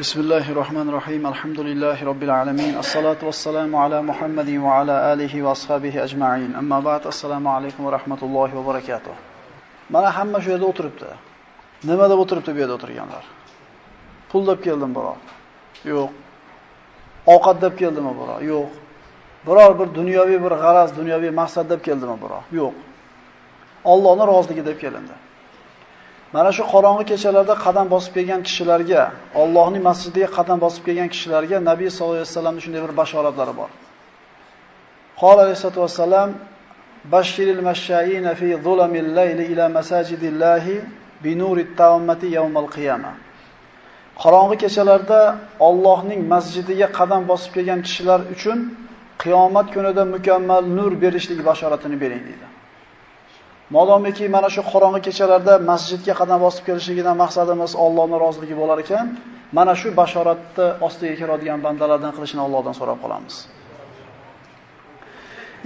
بسم الله الرحمن الرحيم الحمد لله رب العالمين الصلاة والسلام على محمد وعلى آله وأصحابه أجمعين أما بعد السلام عليكم ورحمة الله وبركاته mana hamma shu yerda o'tiribdi nima deb o'tiribdi bu yerda o'tirganlar pul deb keldim biror yo'q ovqat deb keldimi biror yo'q biror bir dunyoviy bir g'araz dunyoviy maqsad deb keldimi biror yo'q Allohning roziligi deb kelindi Mana shu qorong'i kechalarda qadam bosib kelgan kishilarga, Allohning masjidiga qadam bosib kelgan kishilarga Nabiy sollallohu alayhi vasallamning shunday bir bashoratlari bor. Qol alayhi vasallam bashiril mashayina fi zulamil layli ila masajidillahi bi nurit tawammati yawmal qiyama. Qorong'i kechalarda Allohning masjidiga qadam bosib kelgan kishilar uchun qiyomat kunida mukammal nur berishlik bashoratini bering dedi. Modomiki mana shu qorong'i kechalarda masjidga qadam bosib kelishligidan maqsadimiz Allohning roziligi bo'lar ekan, mana shu bashoratni ostiga kiradigan bandalardan qilishni Allohdan so'rab qolamiz.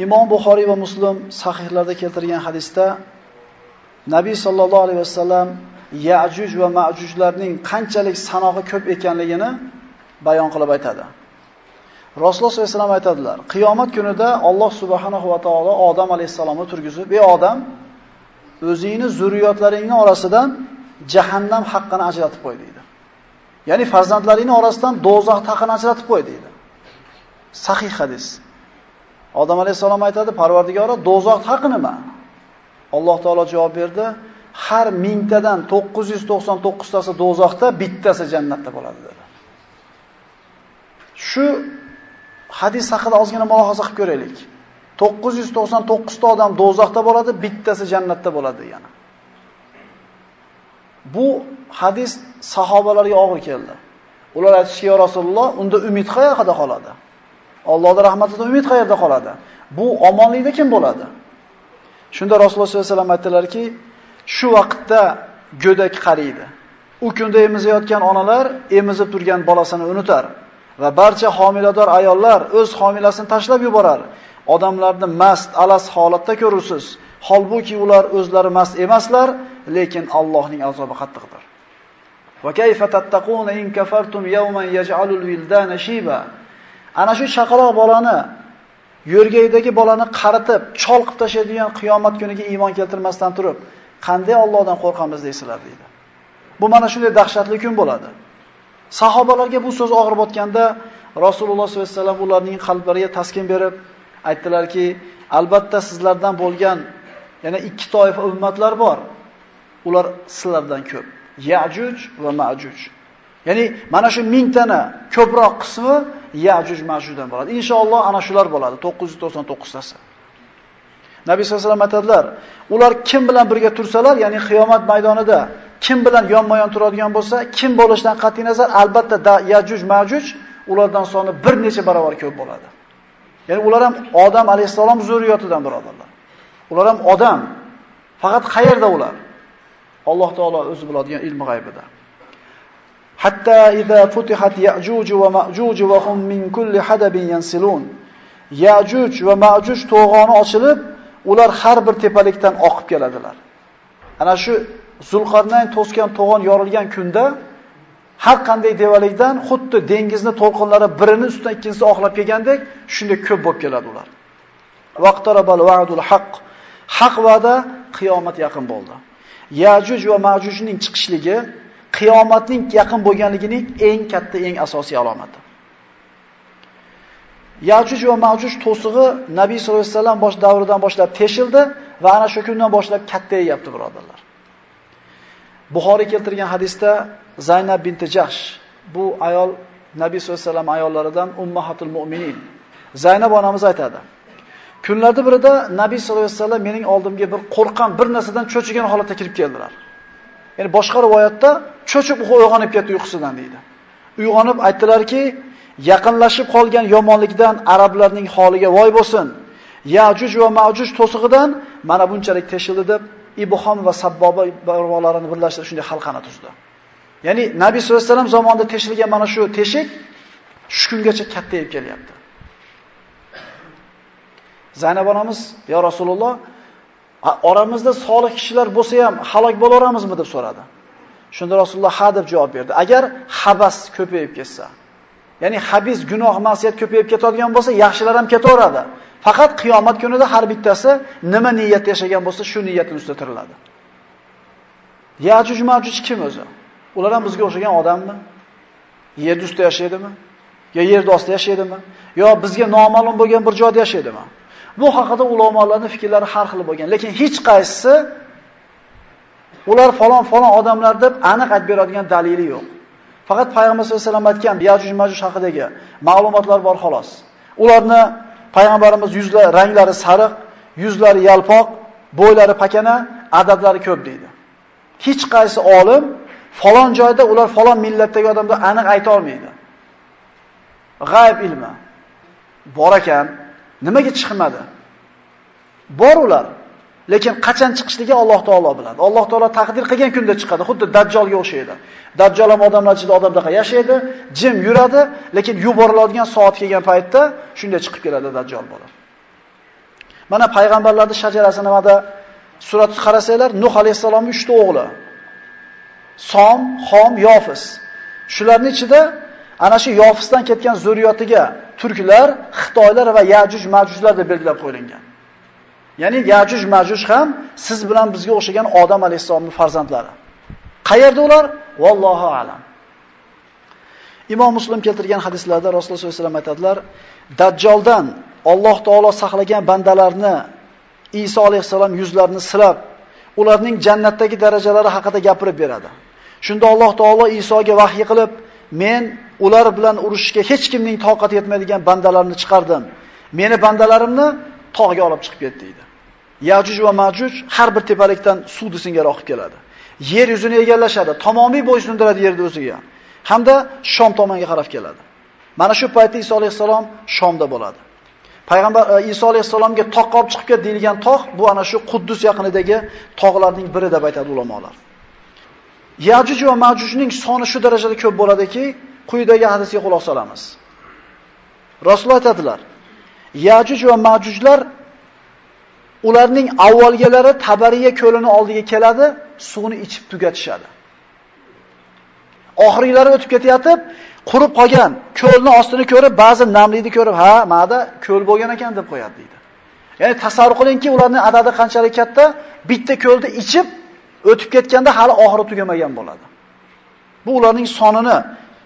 Imom Buxoriy va Muslim sahihlarda keltirgan hadisda Nabiy sallallohu alayhi vasallam Ya'juj va Ma'jujlarning qanchalik sanog'i ko'p ekanligini bayon qilib aytadi. Rasululloh sollallohu alayhi vasallam aytadilar: Qiyomat kunida Alloh subhanahu va taolo Odam alayhisalomni turgizib, "Ey Odam, o'zingni zurriyotlaringni orasidan jahannam haqqini ajratib qo'y" deydi. Ya'ni farzandlaringning orasidan dozoq taqini ajratib qo'y deydi. Sahih hadis. Odam alayhisalom aytadi, Parvardigora, dozoq haqi nima? Alloh taolo javob berdi, har mingtadan 999 tasi dozoqda, bittasi jannatda bo'ladi dedi. Shu hadis haqida ozgina mulohaza qilib ko'raylik. 999 ta odam dozoqda bo'ladi, bittasi jannatda bo'ladi yana. Bu hadis sahobalarga og'ir keldi. Ular aytishki, "Ya Rasululloh, unda umid qayerda qoladi? Allohning rahmatidan umid qayerda qoladi? Bu omonlikda kim bo'ladi?" Shunda Rasululloh sollallohu alayhi vasallam aytdilarki, "Shu vaqtda go'dak qariydi. U kunda emizayotgan onalar emizib turgan bolasini unutar va barcha homilador ayollar o'z homilasini tashlab yuborar. Odamlarni mast, alas holatda ko'rursiz. Holbuki ular o'zlari mast emaslar, lekin Allohning azobi qattiqdir. Va kayfa tattaquna in kafartum yawman yaj'alul wildana shiba. Ana shu chaqaloq bolani yo'rgaydagi bolani qaritib, chol qilib tashlaydigan qiyomat kuniga iymon keltirmasdan turib, qanday Allohdan qo'rqamiz deysizlar deydi. Bu mana shunday dahshatli kun bo'ladi. Sahobalarga bu so'z og'ir botganda Rasululloh sollallohu alayhi vasallam ularning qalblariga taskin berib, aytdilarki, albatta sizlardan bo'lgan yana ikki toifa ummatlar bor. Ular sizlardan ko'p. Ya'juj va Ma'juj. Ya'ni mana shu 1000 tana ko'proq qismi Ya'juj Ma'jujdan bo'ladi. Inshaalloh ana shular bo'ladi 999 tasi. Nabiy sollallohu alayhi vasallam aytadilar, ular kim bilan birga tursalar, ya'ni qiyomat maydonida kim bilan yonma-yon turadigan bo'lsa, kim bo'lishidan qat'i nazar albatta Ya'juj Ma'juj ulardan soni bir necha barobar ko'p bo'ladi. Ya'ni ular ham Odam alayhissalom zurriyotidan birodarlar. Ular ham odam. Faqat qayerda ular? Alloh taolo o'zi biladigan ilmi g'aybida. Hatta idza futihat Ya'juj va Ma'juj va hum min kulli hadabin yansilun. Ya'juj va Ma'juj to'g'oni ochilib, ular har bir tepalikdan oqib keladilar. Ana shu Zulqarnayn to'sgan to'g'on yorilgan kunda har qanday devalikdan xuddi dengizni to'lqinlari birini ustidan ikkinchisi oqlab kelgandek, shunday ko'p bo'lib keladi ular. Vaqtarabal va'dul haq. Haq va'da qiyomat yaqin bo'ldi. Yajuj va Majujning chiqishligi qiyomatning yaqin bo'lganligining eng katta, eng asosiy alomati. Yajuj va Majuj to'sig'i Nabiy sollallohu alayhi vasallam bosh davridan boshlab teshildi va ana shu kundan boshlab kattayapti, birodarlar. Buxoriy keltirgan hadisda Zaynab binti Jahsh bu ayol Nabiy sollallohu alayhi vasallam ayollaridan ummahatul mu'minin. Zaynab onamiz aytadi. Kunlarda birida Nabiy sollallohu alayhi vasallam mening oldimga bir qo'rqan bir narsadan cho'chigan holatda kirib keldilar. Ya'ni boshqa rivoyatda cho'chib uyg'onib ketdi uyqusidan deydi. Uyg'onib aytdilarki, yaqinlashib qolgan yomonlikdan arablarning holiga voy bo'lsin. Yajuj va Majuj to'sig'idan mana bunchalik teshildi deb Ibhom va Sabboba barvolarini birlashtirib shunday halqani tuzdi. Ya'ni Nabiy sollallohu alayhi vasallam zamonida teshilgan mana shu teshik shu kungacha kattayib kelyapti. Zaynab onamiz, "Ya Rasululloh, oramizda solih kishilar bo'lsa ham halok bo'laveramizmi?" deb so'radi. Shunda Rasululloh ha deb javob berdi. Agar habas ko'payib ketsa, ya'ni habis gunoh ma'siyat ko'payib ketadigan bo'lsa, yaxshilar ham ketaveradi. Faqat qiyomat kunida har bittasi nima niyatda yashagan bo'lsa, shu niyatning ustida tiriladi. Yajuj Majuj kim o'zi? Ular ham bizga o'xshagan odammi? Yer ustida yashaydimi? Yo yer ostida yashaydimi? Yo bizga noma'lum bo'lgan bir joyda yashaydimi? Bu haqida ulamolarning fikrlari har xil bo'lgan, lekin hech qaysisi ular falon falon odamlar deb aniq aytib beradigan dalili yo'q. Faqat payg'ambar sollallohu alayhi vasallam aytgan Yajuj Majuj haqidagi ma'lumotlar bor xolos. Ularni payg'ambarimiz yuzlari ranglari sariq, yuzlari yalpoq, bo'ylari pakana, adadlari ko'p deydi. Hech qaysi olim falon joyda ular falon millatdagi odamda aniq ayta olmaydi. G'ayb ilmi bor ekan, nimaga chiqmadi? Bor ular. Lekin qachon chiqishligi Alloh taolo biladi. Alloh taolo taqdir qilgan kunda chiqadi, xuddi Dajjolga o'xshaydi. Dajjol ham odamlar ichida odamdaqa yashaydi, jim yuradi, lekin yuboriladigan soat kelgan paytda shunday chiqib keladi Dajjol bo'lib. Mana payg'ambarlarning shajarasi nimada Suratni qarasanglar, Nuh alayhisalomning 3 ta o'g'li. Som, Xom, Yofis. Shularning ichida ana shu Yofisdan ketgan zurriyotiga turklar, Xitoylar va Yajuj Majujlar deb belgilab qo'yilgan. Ya'ni Yajuj Majuj ham siz bilan bizga o'xshagan Odam alayhisolamning farzandlari. Qayerda ular? Vallohu alam. Imom Muslim keltirgan hadislarda Rasululloh sollallohu alayhi vasallam aytadilar, Dajjoldan Alloh taolo saqlagan bandalarni Iso alayhisalom yuzlarini silab, ularning jannatdagi darajalari haqida gapirib beradi. Shunda Alloh taolo Isoga vahiy qilib, men ular bilan urushishga hech kimning toqati yetmaydigan bandalarni chiqardim. Meni bandalarimni tog'ga olib chiqib ketdi deydi. Yajuj va Majuj har bir tepalikdan suvni singari oqib keladi. Yer yuzini egallashadi, tamomiy bo'ysundiradi yerni o'ziga. Hamda Shom tomonga qarab keladi. Mana shu paytda Iso alayhisalom Shomda bo'ladi. Payg'ambar e, Iso alayhisalomga tog' olib chiqib ket deyilgan tog' bu ana shu Quddus yaqinidagi tog'larning biri deb aytadi ulamolar. Yajuj va Majujning soni shu darajada ko'p bo'ladiki, quyidagi hadisga quloq solamiz. Rasululloh aytadilar: Yajuj va Majujlar ularning avvalgilari Tabariya ko'lini oldiga keladi, suvni ichib tugatishadi. Oxirgilari o'tib ketayotib, qurib qolgan ko'lni ostini ko'rib, ba'zi namlikni ko'rib, ha, ma'da ko'l bo'lgan ekan deb qo'yadi deydi. Ya'ni tasavvur qilingki, ularning adadi qanchalik katta, bitta ko'lni ichib o'tib ketganda hali oxiri tugamagan bo'ladi. Bu ularning sonini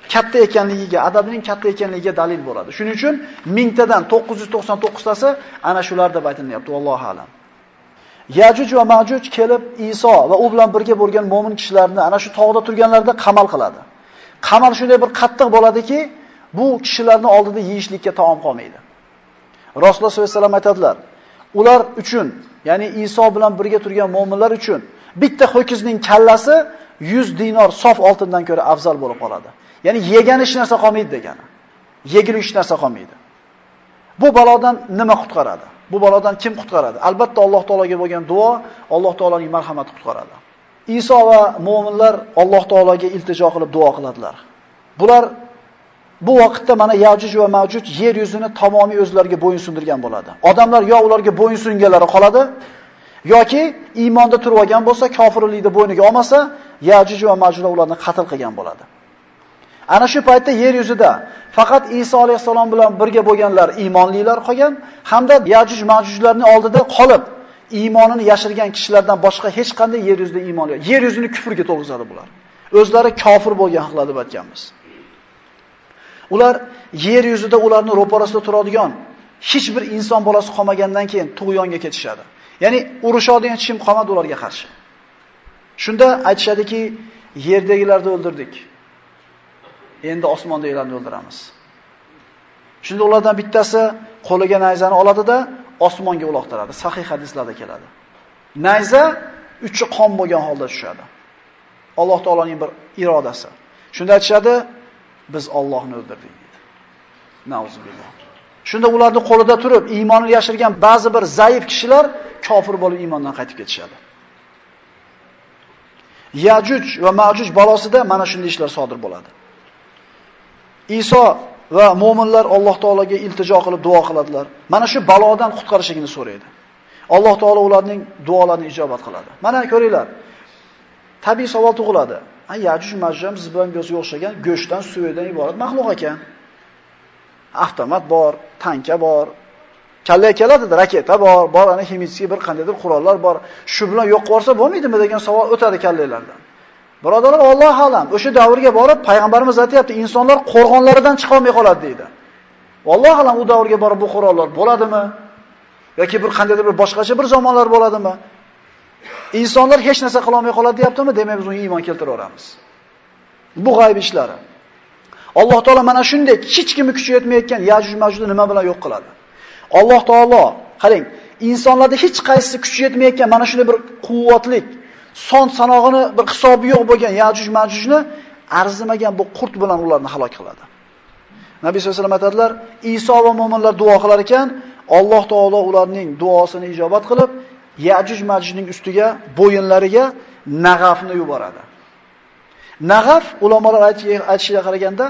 katta ekanligiga, adabining katta ekanligiga dalil bo'ladi. Shuning uchun mingtadan 999 tasi ana shular deb aytilyapti, vallohu alam. Yajuj va Majuj kelib Iso va u bilan birga bo'lgan mo'min kishilarni ana shu tog'da turganlarda qamal qiladi. Qamal shunday bir qattiq bo'ladiki, bu kishilarni oldida yeyishlikka taom qolmaydi. Rasululloh sollallohu alayhi vasallam aytadilar: Ular uchun, ya'ni Iso bilan birga turgan mo'minlar uchun bitta ho'kizning kallasi 100 dinor sof oltindan ko'ra afzal bo'lib qoladi. Ya'ni yegan hech narsa qolmaydi degani. Yegili hech narsa qolmaydi. Bu balodan nima qutqaradi? Bu balodan kim qutqaradi? Albatta Alloh taologa bo'lgan duo, Alloh taoloning marhamati qutqaradi. Iso va mu'minlar Alloh taologa iltijo qilib duo qiladilar. Bular bu vaqtda mana Yajuj va Majuj yer yuzini tamomiy o'zlariga bo'yinsundirgan bo'ladi. Odamlar yo ularga bo'yinsunganlari qoladi, yoki iymonda turib olgan bo'lsa, kofirlikni bo'yniga olmasa, Yajuj va Majuj ularni qatl qilgan bo'ladi. Ana shu paytda yer yuzida faqat Iso alayhissalom bilan birga bo'lganlar iymonlilar qolgan, hamda Yajuj Majujlarning oldida qolib iymonini yashirgan kishilardan boshqa hech qanday yer yuzida iymon yo'q. Yer yuzini kufrga to'g'izadi bular. O'zlari kofir bo'lgan haqida deb aytganmiz. Ular yer yuzida ularni ro'parasida turadigan hech bir inson bolasi qolmagandan keyin tug'yonga ketishadi. Ya'ni urushadigan chim qolmadi ularga qarshi. Shunda aytishadiki, yerdagilarni o'ldirdik. Endi osmondagilarni o'ldiramiz. Shunda ulardan bittasi qo'liga nayzani oladida osmonga uloqtiradi. Sahih hadislarda keladi. Nayza uchi qon bo'lgan holda tushadi. Alloh taoloning bir irodasi. Shunda aytishadi, biz Allohni o'ldirdik Nauzu Nauzubillah. Shunda ularni qo'lida turib iymonini yashirgan ba'zi bir zaif kishilar kofir bo'lib iymondan qaytib ketishadi. Yajuj va Majuj balosida mana shunday ishlar sodir bo'ladi. Iso va mu'minlar Alloh taologa iltijo qilib duo qiladilar. Mana shu balodan qutqarishligini so'raydi. Alloh taolo ularning duolarini ijobat qiladi. Mana ko'ringlar. tabiiy savol tug'iladi. Ay Yajuj Majuj siz bilan go'sga o'xshagan go'shtdan, suvdan iborat maxluq ekan. Avtomat bor, tanka bor, kalla keladida, raketa bor, bor ana ximический bir qandaydir qurollar bor. Shu bilan yo'q borsa bo'lmaydimi degan savol o'tadi kallalardan. Birodarlar, Alloh alam, o'sha davrga borib payg'ambarimiz aytayapti, insonlar qo'rg'onlaridan chiqa olmay qoladi deydi. Alloh alam u davrga borib bu qurollar bo'ladimi? yoki bir qandaydir bir boshqacha bir zamonlar bo'ladimi? Insonlar hech narsa qila olmay qoladi deyaptimi? Demak, biz unga iymon keltiraveramiz. Bu g'ayb ishlari. Alloh taolo mana shunday hech kimni kuchi yetmayotgan Yajuj Majujni nima bilan yo'q qiladi? Alloh taolo, qarang, insonlarda hech qaysisi kuchi yetmayotgan mana shunday bir quvvatlik, son sanog'ini bir hisobi yo'q bo'lgan Yajuj Majujni arzimagan bu qurt bilan ularni halok qiladi. Nabiy sollallohu alayhi vasallam aytadilar, Iso va mu'minlar duo qilar ekan, Alloh taolo ularning duosini ijobat qilib, Yajuj Majujning ustiga, bo'yinlariga nag'afni yuboradi. Nag'af ulamolar aytishiga qaraganda,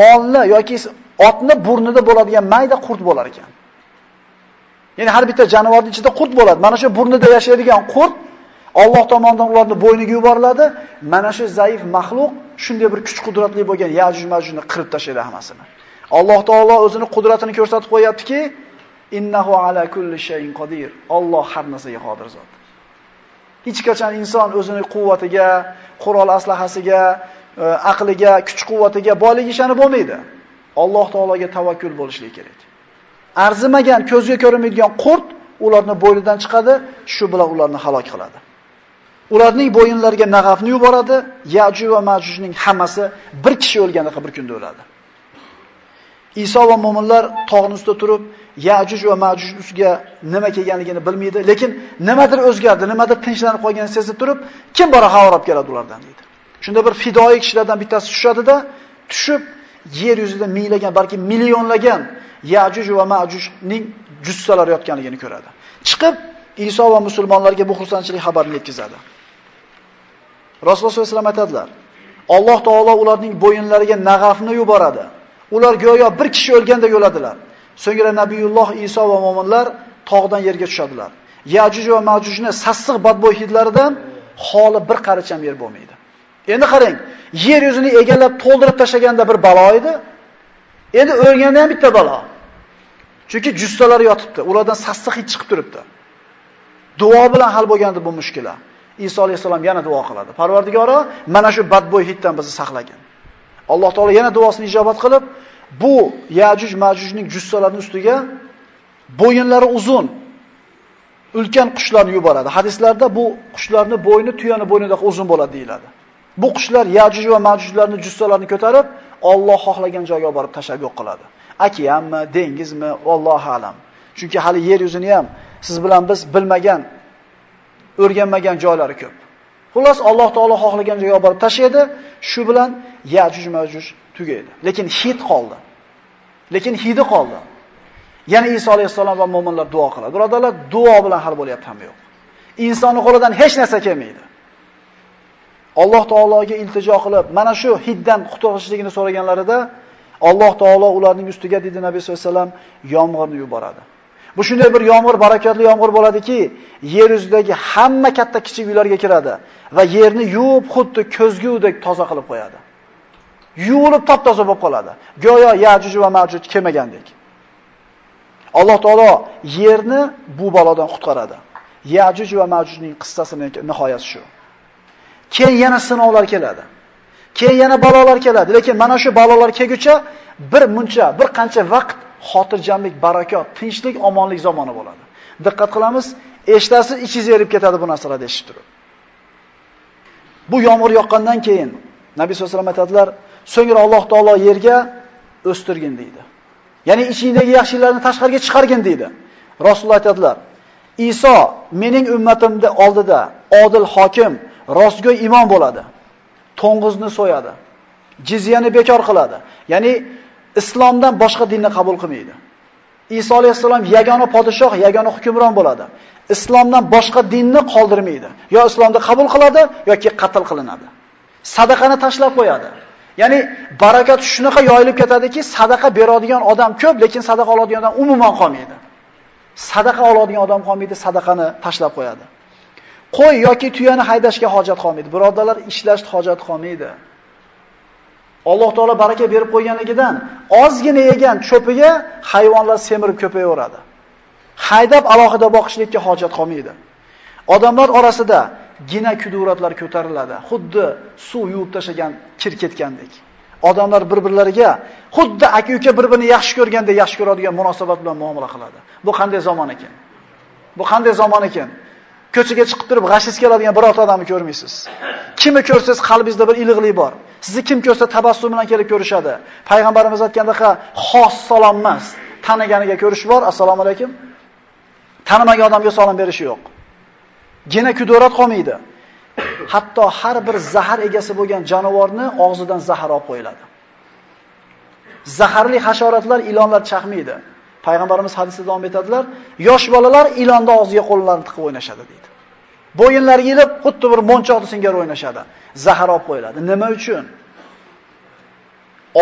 molni yoki otni burnida bo'ladigan mayda qurt bo'lar ekan. Ya'ni har bitta jonivorning ichida qurt bo'ladi. Mana shu burnida yashaydigan qurt Alloh tomonidan ularni bo'yniga yuboriladi. Mana shu zaif maxluq shunday bir kuch qudratli bo'lgan Yajuj Majujni qirib tashlaydi hammasini. Alloh taolo o'zini qudratini ko'rsatib qo'yaptiki, innahu ala kulli shay'in qodir. Alloh har narsaga qodir zot. Hech qachon inson o'zini quvvatiga, qurol aslahasiga, e, aqliga, kuch-quvvatiga boyligi ishani bo'lmaydi. Alloh taologa tavakkul bo'lishlik kerak. Arzimagan, ko'zga ko'rinmaydigan qurt ularni bo'ynidan chiqadi, shu bilan ularni halok qiladi. Ularning bo'yinlariga nag'afni yuboradi, Yajuj va Majujning hammasi bir kishi o'lganda bir kunda o'ladi. Iso va mu'minlar tog'ning ustida turib, Yajuj va Majuj ustiga nima kelganligini bilmaydi, lekin nimadir o'zgardi, nimadir tinchlanib qolganini sezib turib, kim bora xabar olib keladi ulardan deydi. Shunda bir fidoyi kishilardan bittasi tushadida, tushib yer yuzida minglagan, balki millionlagan Yajuj va Majujning jussalari yotganligini ko'radi. Chiqib Iso va musulmonlarga bu xursandchilik xabarini yetkazadi. Rasululloh sollallohu alayhi vasallam aytadilar: Alloh taolo ularning bo'yinlariga nag'afni yuboradi. Ular go'yo bir kishi o'lganda yo'ladilar. So'ngra Nabiyulloh Iso va mu'minlar tog'dan yerga tushadilar. Yajuj va Majujni sassiq badbo'y hidlaridan xoli bir qaricham yer bo'lmaydi. Endi qarang, yer yuzini egallab to'ldirib tashlaganda bir balo edi. Endi o'lganda ham bitta balo. Chunki jussalari yotibdi, ulardan sassiq hid chiqib turibdi. Duo bilan hal bo'lgandi bu mushkula. Iso alayhissalom yana duo qiladi. Parvardigoro, mana shu badbo'y hitdan bizni saqlagin. Alloh taolo yana duosini ijobat qilib, bu Yajuj Majujning jussalarining ustiga bo'yinlari uzun ulkan qushlarni yuboradi. Hadislarda bu qushlarning bo'yni tuyani bo'ynidek uzun bo'ladi deyiladi. Bu qushlar Yajuj va Majujlarning jussalarini ko'tarib, Alloh xohlagan joyga borib tashlab yo'q qiladi. Okeanmi, dengizmi, Alloh alam. Chunki hali yer yuzini ham siz bilan biz bilmagan, o'rganmagan joylari ko'p. Xullas Alloh taolo xohlagan joyga borib tashlaydi, shu bilan Yajuj Majuj tugaydi. Lekin hid qoldi. Lekin hidi qoldi. Yana Iso alayhissalom va mu'minlar duo qiladi. Birodarlar, duo bilan hal bo'lyapti ham yo'q. Insonning qo'lidan hech narsa kelmaydi. Alloh taologa iltijo qilib, mana shu hiddan qutulishligini so'raganlarida Alloh taolo ularning ustiga dedi Nabiy sollallohu alayhi vasallam yomg'irni yuboradi. Bu shunday bir yomg'ir, barakatli yomg'ir bo'ladiki, yer yuzidagi hamma katta kichik uylarga kiradi va yerni yuvib, xuddi ko'zgudek toza qilib qo'yadi. Yuvilib top-toza bo'lib qoladi. Go'yo Yajuj va Majuj kelmagandek. Alloh taolo yerni bu balodan qutqaradi. Yajuj va Majujning qissasining nihoyasi shu. Keyin yana sinovlar keladi. Keyin yana balolar keladi, lekin mana shu balolar kelguncha bir muncha, bir qancha vaqt xotirjamlik, baraka, tinchlik, omonlik zamoni bo'ladi. Diqqat qilamiz, eshtasi ichingiz erib ketadi bu narsalarni eshitib turib. Bu yomg'ir yoqqandan keyin Nabiy sollallohu alayhi vasallam aytadilar, so'ngra Alloh taolo yerga o'stirgin deydi. Ya'ni ichingdagi yaxshilarni tashqariga chiqargin deydi. Rasululloh aytadilar, Iso mening ummatimda oldida odil hokim, rostgo'y imom bo'ladi. To'ng'izni so'yadi. Jizyani bekor qiladi. Ya'ni islomdan boshqa dinni qabul qilmaydi. Iso alayhissalom yagona podshoh, yagona hukmron bo'ladi. Islomdan boshqa dinni qoldirmaydi. Yo islomda qabul qiladi yoki qatl qilinadi. Sadaqani tashlab qo'yadi. Ya'ni barakat shunaqa yoyilib ketadiki, sadaqa beradigan odam ko'p, lekin sadaqa oladigan odam umuman qolmaydi. Sadaqa oladigan odam qolmaydi, sadaqani tashlab qo'yadi. Qo'y yoki tuyani haydashga hojat qolmaydi. Birodarlar, ishlashga hojat qolmaydi. Alloh taolo baraka berib qo'yganligidan ozgina yegan cho'piga hayvonlar semirib ko'payaveradi. Haydab alohida boqishlikka hojat qolmaydi. Odamlar orasida gina kuduratlar ko'tariladi. Xuddi suv yuvib tashagan kir ketgandek. Odamlar bir-birlariga xuddi aka-uka bir-birini yaxshi ko'rganda yaxshi ko'radigan munosabat bilan muomala qiladi. Bu qanday zamon ekan? Bu qanday zamon ekan? Ko'chaga chiqib turib g'ashiz keladigan birorta odamni ko'rmaysiz. Kimni ko'rsangiz qalbingizda bir iliqlik bor. Sizni kim ko'rsa tabassum bilan kelib ko'rishadi. Payg'ambarimiz aytgandaqa xos salom emas, taniganiga ko'rish bor. Assalomu alaykum. Tanimagan odamga salom berish yo'q. Gina kudorat qolmaydi. Hatto har bir zahar egasi bo'lgan jonivorni og'zidan zahar olib qo'yiladi. Zaharli hasharotlar, ilonlar chaqmaydi. Payg'ambarimiz hadisda davom etadilar, yosh bolalar ilonning og'ziga qo'llarini tiqib o'ynashadi deydi. Bo'yinlariga ilib, xuddi bir monchoqni singari o'ynashadi. Zahar olib qo'yiladi. Nima uchun?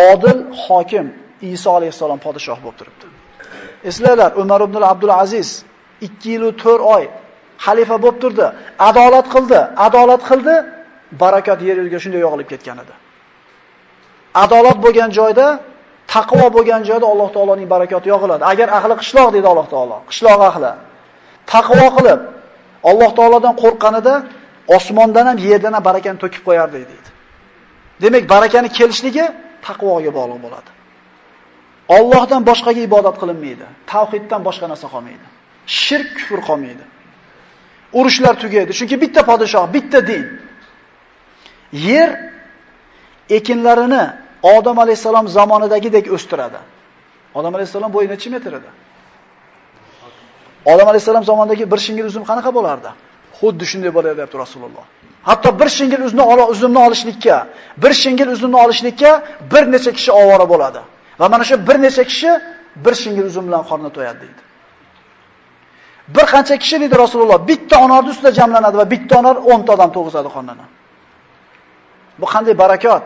Odil hokim Iso alayhisalom podshoh bo'lib turibdi. Eslanglar, Umar ibn Abdul Aziz 2 yil 4 oy xalifa bo'lib turdi, adolat qildi, adolat qildi, barakat yer yuziga shunday yog'ilib ketgan edi. Adolat bo'lgan joyda, taqvo bo'lgan joyda Alloh taoloning barakoti yog'iladi. Agar ahli qishloq dedi Alloh taolo, qishloq ahli taqvo qilib Alloh taolodan qo'rqqanida osmondan ham yerdan ham barakani to'kib qo'yardi deydi. Demak, barakani kelishligi taqvoga bog'liq bo'ladi. Allohdan boshqaga ibodat qilinmaydi. Tavhiddan boshqa narsa qolmaydi. Shirk, kufr qolmaydi. Urushlar tugaydi. Chunki bitta podshoh, bitta din. Yer ekinlarini Odam alayhisalom zamonidagidek o'stiradi. Odam alayhisalom bo'yi necha metr edi? Odam alayhissalom zamonidagi bir shingil uzum qanaqa bo'lardi? Xuddi shunday bo'ladi deb Rasululloh. Hatto bir shingil uzni uzumni olishlikka, bir shingil uzumni olishlikka bir necha kishi ovora bo'ladi. Va mana shu bir necha kishi bir shingil uzum bilan qorni to'yadi deydi. Bir qancha kishi dedi Rasululloh bitta onorni ustida jamlanadi va bitta onor 10 ta odam to'g'izadi qornini. Bu qanday barakot,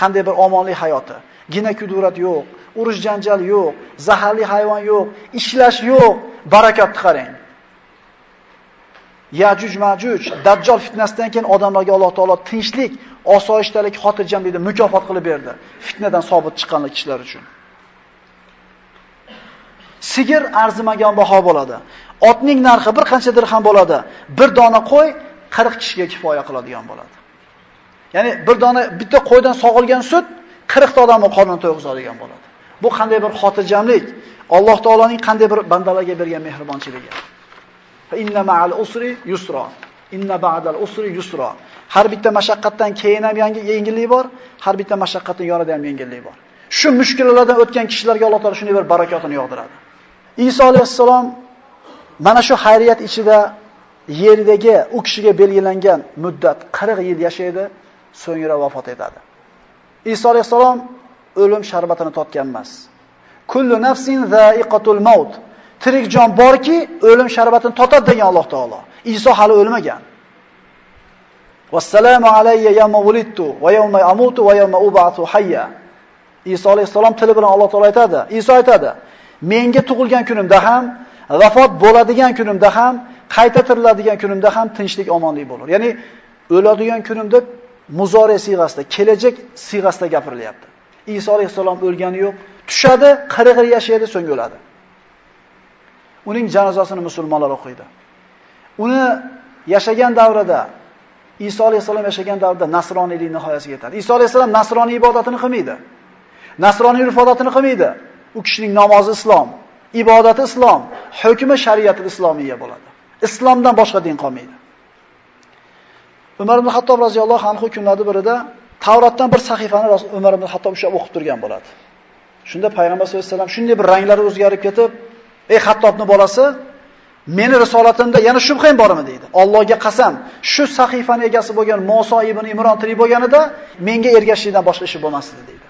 qanday bir omonlik hayoti. Gina kudurat yo'q, urush janjal yo'q, zaharli hayvon yo'q, ishlash yo'q, barakatni qarang. Yajuj Majuj Dajjal fitnasidan keyin odamlarga Alloh taolo tinchlik, osoyishtalik, xotirjamlikni mukofot qilib berdi. Fitnadan sobit chiqqanlar kishilar uchun. Sigir arzimagan baho bo'ladi. Otning narxi bir qancha dirham bo'ladi. Bir dona qo'y 40 kishiga kifoya qiladigan bo'ladi. Ya'ni bir dona bitta qo'ydan sog'ilgan sut 40 ta odamni qornini to'yg'izadigan bo'ladi. Bu qanday bir xotirjamlik, Alloh taoloning qanday bir bandalarga bergan mehribonchiligi. Fa inna ma'al usri yusra. Inna ba'dal usri yusra. Har bitta mashaqqatdan keyin ham yangi yengillik bor, har bitta mashaqqatning yonida ham yengillik bor. Shu mushkullardan o'tgan kishilarga Alloh taolo shunday bir barakotini yog'diradi. Iso alayhissalom mana shu xayriyat ichida yerdagi u kishiga belgilangan muddat 40 yil yashaydi, so'ngra vafot etadi. Iso alayhissalom o'lim sharbatini totgan emas. Kullu nafsin za'iqatul maut. Tirik jon borki, o'lim sharbatini totadi degan Alloh taolo. Iso hali o'lmagan. Vassalamu alayya yawma wulidtu va yawma amutu va yawma ub'athu hayya. Iso alayhissalom tili bilan Alloh taolo aytadi. Iso aytadi: "Menga tug'ilgan kunimda ham, vafot bo'ladigan kunimda ham, qayta tiriladigan kunimda ham tinchlik, omonlik bo'lar." Ya'ni o'ladigan kunimda muzore siyg'asida, kelajak siyg'asida gapirilyapti. Iso alayhissalom o'lgani yo'q, tushadi, 40 yil yashaydi, so'ng o'ladi. Uning janozasini musulmonlar o'qiydi. Uni yashagan davrida Iso alayhissalom yashagan davrda nasroniylik nihoyasiga yetadi. Iso alayhissalom nasroniy ibodatini qilmaydi. Nasroniy urf odatini qilmaydi. U kishining namozi islom, ibodati islom, hukmi shariatul islomiyya bo'ladi. Islomdan boshqa din qolmaydi. Umar ibn Hattob roziyallohu anhu kunlarida birida Tavrotdan bir sahifani Umar ibn Hattob o'sha o'qib turgan bo'ladi. Shunda payg'ambar sollallohu alayhi vasallam shunday bir ranglari o'zgarib ketib, "Ey Hattobning bolasi, meni risolatimda yana shubhang bormi?" deydi. Allohga qasam, shu sahifani egasi bo'lgan Musa ibn Imron tirik bo'lganida menga ergashishdan boshqa ishi bo'lmasdi deydi.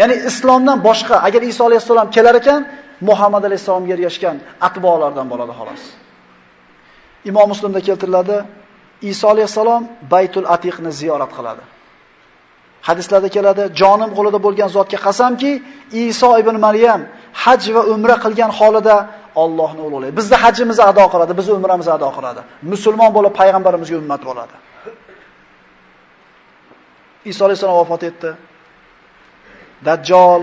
Ya'ni islomdan boshqa agar Iso alayhisalom kelar ekan, Muhammad alayhisalomga ergashgan atbolardan bo'ladi xolos. Imom Muslimda keltiriladi, Iso alayhisalom Baytul Atiqni ziyorat qiladi. Hadislarda keladi, jonim qo'lida bo'lgan zotga qasamki, Iso ibn Maryam haj va umra qilgan holida Allohni ulug'laydi. Bizni hajimizni ado qiladi, bizni umramizni ado qiladi. Musulmon bo'lib payg'ambarimizga ummat bo'ladi. Iso alayhissalom vafot etdi. Dajjal,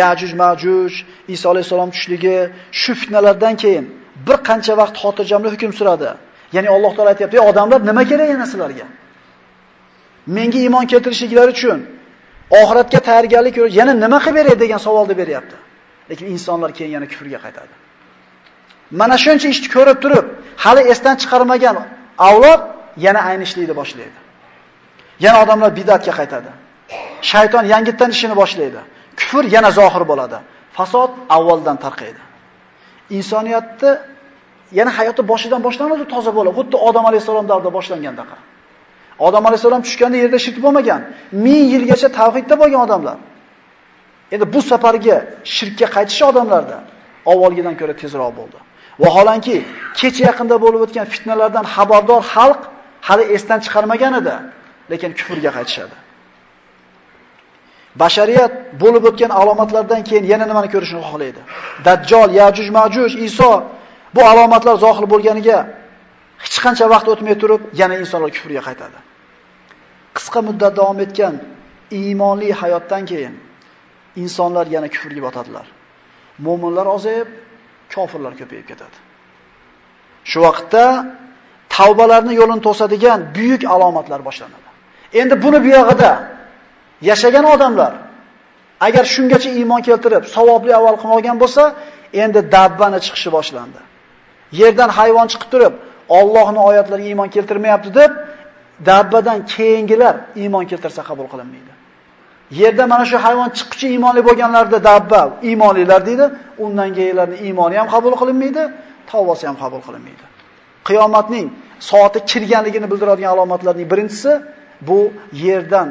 Yajuj Majuj, Iso alayhissalom tushligi shu fitnalardan keyin bir qancha vaqt xotirjamlik hukm suradi. Ya'ni Alloh taolay aytayapti, "Ey odamlar, nima kerak yana sizlarga? Menga iymon keltirishliklari uchun oxiratga tayyorgarlik yana nima qilib beray degan savolni beryapti. Lekin insonlar keyin yana kufrga qaytadi. Mana shuncha ishni ko'rib turib, hali esdan chiqarmagan avlod yana ayni ishlaydi boshlaydi. Yana odamlar bidatga qaytadi. Shayton yangitdan ishini boshlaydi. Kufr yana zohir bo'ladi. Fasod avvaldan tarqaydi. Insoniyatni yana hayoti boshidan boshlanadi toza bo'lib, xuddi Odam alayhisalom davrida boshlangandaqa. Odam alayhisalom tushganda yerda shirk bo'lmagan. 1000 yilgacha tavhidda bo'lgan odamlar. Endi bu safarga shirkka qaytish odamlarda avvalgidan ko'ra tezroq bo'ldi. Vaholanki, kecha yaqinda bo'lib o'tgan fitnalardan xabardor xalq hali esdan chiqarmagan edi, lekin kufrga qaytishadi. Bashariyat bo'lib o'tgan alomatlardan keyin yana nimani ko'rishni xohlaydi? Dajjal, Yajuj, Majuj, Iso bu alomatlar zohir bo'lganiga hech qancha vaqt o'tmay turib yana insonlar kufrga qaytadi. Qisqa muddat davom etgan iymonli hayotdan keyin insonlar yana kufrga botadilar. Mu'minlar ozayib, kofirlar ko'payib ketadi. Shu vaqtda tavbalarni yo'lini to'sadigan buyuk alomatlar boshlanadi. Endi buni buyog'ida yashagan odamlar agar shungacha iymon keltirib, savobli amal qilmagan bo'lsa, endi dabbani chiqishi boshlandi. Yerdan hayvon chiqib turib, Allohning oyatlariga iymon keltirmayapti deb, dabbadan keyingilar iymon keltirsa qabul qilinmaydi. Yerda mana shu hayvon chiqquchi iymonli bo'lganlarda dabba iymonlilar deydi, undan keyinlarning iymoni ham qabul qilinmaydi, tavbasi ham qabul qilinmaydi. Qiyomatning soati kirganligini bildiradigan alomatlarning birinchisi bu yerdan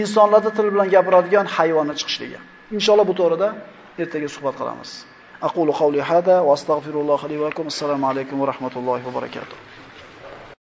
insonlarda til bilan gapiradigan hayvonni chiqishligi. Inshaalloh bu to'g'rida ertaga suhbat qilamiz. Aqulu qawli hada va astagfirulloh li va lakum. Assalomu alaykum va rahmatullohi va barakatuh.